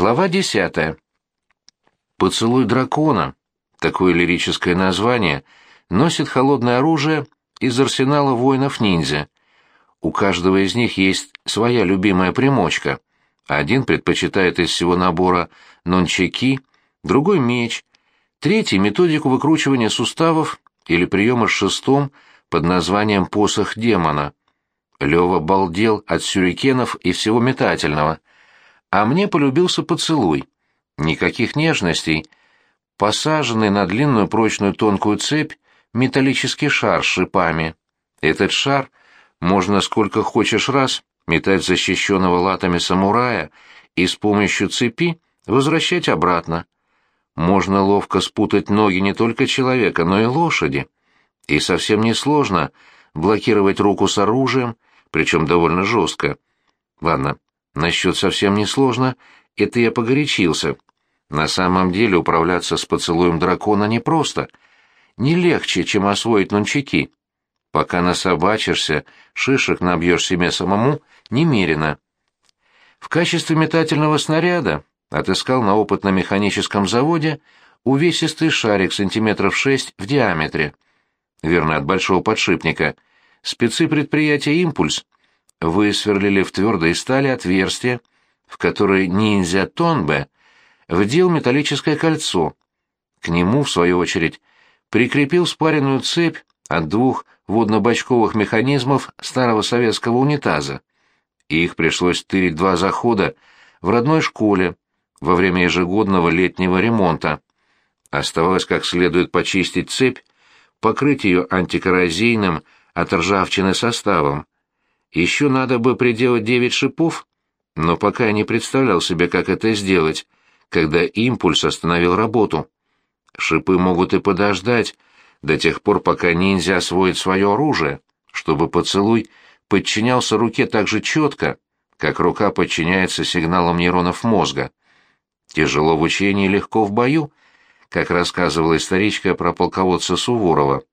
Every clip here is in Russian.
Глава десятая. «Поцелуй дракона» — такое лирическое название — носит холодное оружие из арсенала воинов-ниндзя. У каждого из них есть своя любимая примочка. Один предпочитает из всего набора нончаки, другой — меч, третий — методику выкручивания суставов или приема с шестом под названием «посох демона». Лёва балдел от сюрикенов и всего метательного — а мне полюбился поцелуй. Никаких нежностей. Посаженный на длинную прочную тонкую цепь металлический шар с шипами. Этот шар можно сколько хочешь раз метать защищенного латами самурая и с помощью цепи возвращать обратно. Можно ловко спутать ноги не только человека, но и лошади. И совсем несложно блокировать руку с оружием, причем довольно жестко. Ладно, Насчет совсем несложно, это я погорячился. На самом деле управляться с поцелуем дракона непросто. Не легче, чем освоить нунчаки. Пока насобачишься, шишек набьешь себе самому немерено. В качестве метательного снаряда отыскал на опытно-механическом заводе увесистый шарик сантиметров шесть в диаметре. Верно, от большого подшипника. Спецы предприятия «Импульс» высверлили в твердой стали отверстие, в которое ниндзя Тонбе вдел металлическое кольцо. К нему, в свою очередь, прикрепил спаренную цепь от двух водно-бачковых механизмов старого советского унитаза. Их пришлось тырить два захода в родной школе во время ежегодного летнего ремонта. Оставалось как следует почистить цепь, покрыть ее антикоррозийным от ржавчины составом. Еще надо бы приделать девять шипов, но пока я не представлял себе, как это сделать, когда импульс остановил работу. Шипы могут и подождать до тех пор, пока ниндзя освоит свое оружие, чтобы поцелуй подчинялся руке так же четко, как рука подчиняется сигналам нейронов мозга. Тяжело в учении, легко в бою, как рассказывала историчка про полководца Суворова.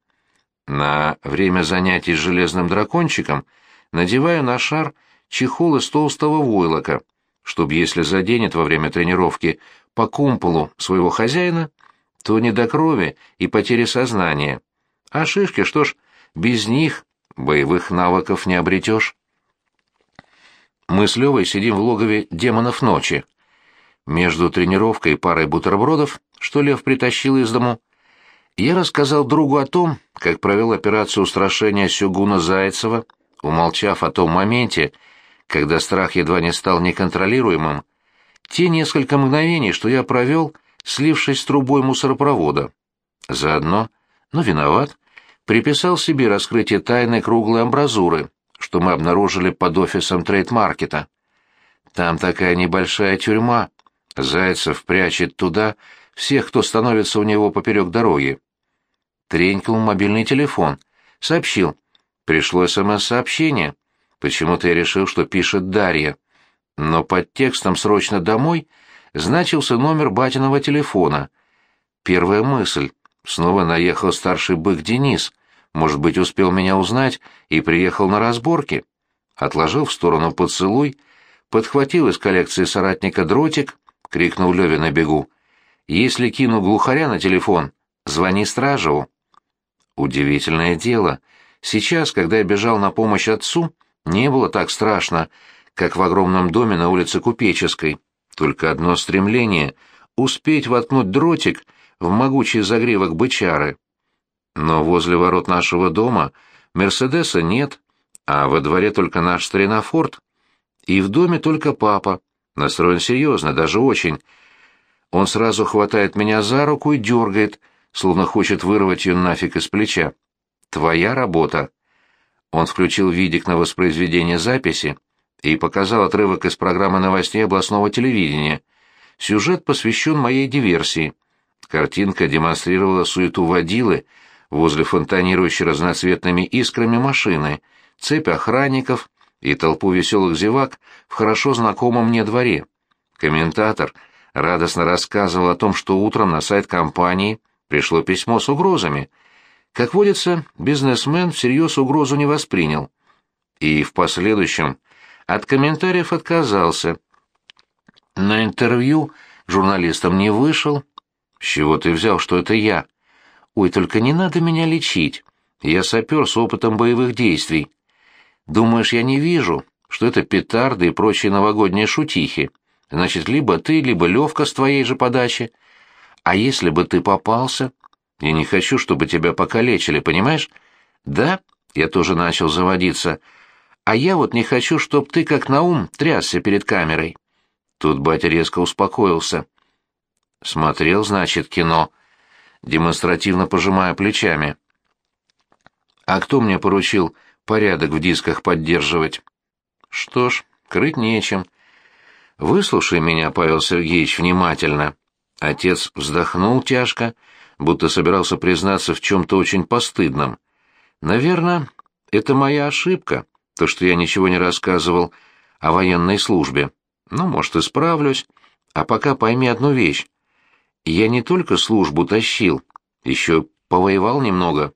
На время занятий с железным дракончиком — надеваю на шар чехол из толстого войлока, чтобы, если заденет во время тренировки по кумполу своего хозяина, то не до крови и потери сознания. А шишки, что ж, без них боевых навыков не обретешь. Мы с Левой сидим в логове демонов ночи. Между тренировкой и парой бутербродов, что Лев притащил из дому, я рассказал другу о том, как провел операцию устрашения Сюгуна Зайцева умолчав о том моменте, когда страх едва не стал неконтролируемым, те несколько мгновений, что я провел, слившись с трубой мусоропровода. Заодно, но виноват, приписал себе раскрытие тайны круглой амбразуры, что мы обнаружили под офисом трейдмаркета. Там такая небольшая тюрьма. Зайцев прячет туда всех, кто становится у него поперек дороги. Тренькнул мобильный телефон. Сообщил. Пришло СМС-сообщение. Почему-то я решил, что пишет Дарья. Но под текстом «Срочно домой» значился номер батиного телефона. Первая мысль. Снова наехал старший бык Денис. Может быть, успел меня узнать и приехал на разборки. Отложил в сторону поцелуй, подхватил из коллекции соратника дротик, крикнул Леве на бегу. «Если кину глухаря на телефон, звони Стражеву». Удивительное дело — Сейчас, когда я бежал на помощь отцу, не было так страшно, как в огромном доме на улице Купеческой. Только одно стремление — успеть воткнуть дротик в могучий загривок бычары. Но возле ворот нашего дома Мерседеса нет, а во дворе только наш старина Форд. И в доме только папа, настроен серьезно, даже очень. Он сразу хватает меня за руку и дергает, словно хочет вырвать ее нафиг из плеча. Твоя работа. Он включил видик на воспроизведение записи и показал отрывок из программы новостей областного телевидения. Сюжет посвящен моей диверсии. Картинка демонстрировала суету водилы возле фонтанирующей разноцветными искрами машины, цепь охранников и толпу веселых зевак в хорошо знакомом мне дворе. Комментатор радостно рассказывал о том, что утром на сайт компании пришло письмо с угрозами — как водится, бизнесмен всерьез угрозу не воспринял. И в последующем от комментариев отказался. На интервью журналистам не вышел. С чего ты взял, что это я? Ой, только не надо меня лечить. Я сапер с опытом боевых действий. Думаешь, я не вижу, что это петарды и прочие новогодние шутихи? Значит, либо ты, либо Левка с твоей же подачи. А если бы ты попался? Я не хочу, чтобы тебя покалечили, понимаешь? Да, я тоже начал заводиться. А я вот не хочу, чтоб ты, как на ум, трясся перед камерой. Тут батя резко успокоился. Смотрел, значит, кино, демонстративно пожимая плечами. А кто мне поручил порядок в дисках поддерживать? Что ж, крыть нечем. Выслушай меня, Павел Сергеевич, внимательно. Отец вздохнул тяжко, будто собирался признаться в чем-то очень постыдном. Наверное, это моя ошибка, то, что я ничего не рассказывал о военной службе. Ну, может, исправлюсь. А пока пойми одну вещь. Я не только службу тащил, еще повоевал немного.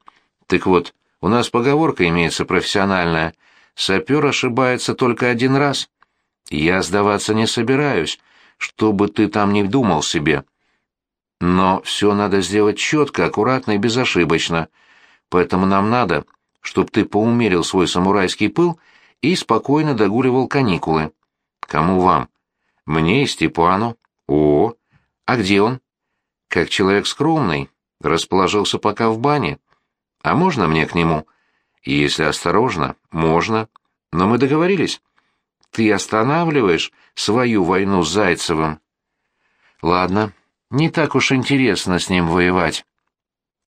Так вот, у нас поговорка имеется профессиональная. Сапер ошибается только один раз. Я сдаваться не собираюсь, что бы ты там ни думал себе. Но все надо сделать четко, аккуратно и безошибочно. Поэтому нам надо, чтобы ты поумерил свой самурайский пыл и спокойно догуливал каникулы. Кому вам? Мне и Степану. О, а где он? Как человек скромный, расположился пока в бане. А можно мне к нему? Если осторожно, можно. Но мы договорились. Ты останавливаешь свою войну с Зайцевым? Ладно, не так уж интересно с ним воевать.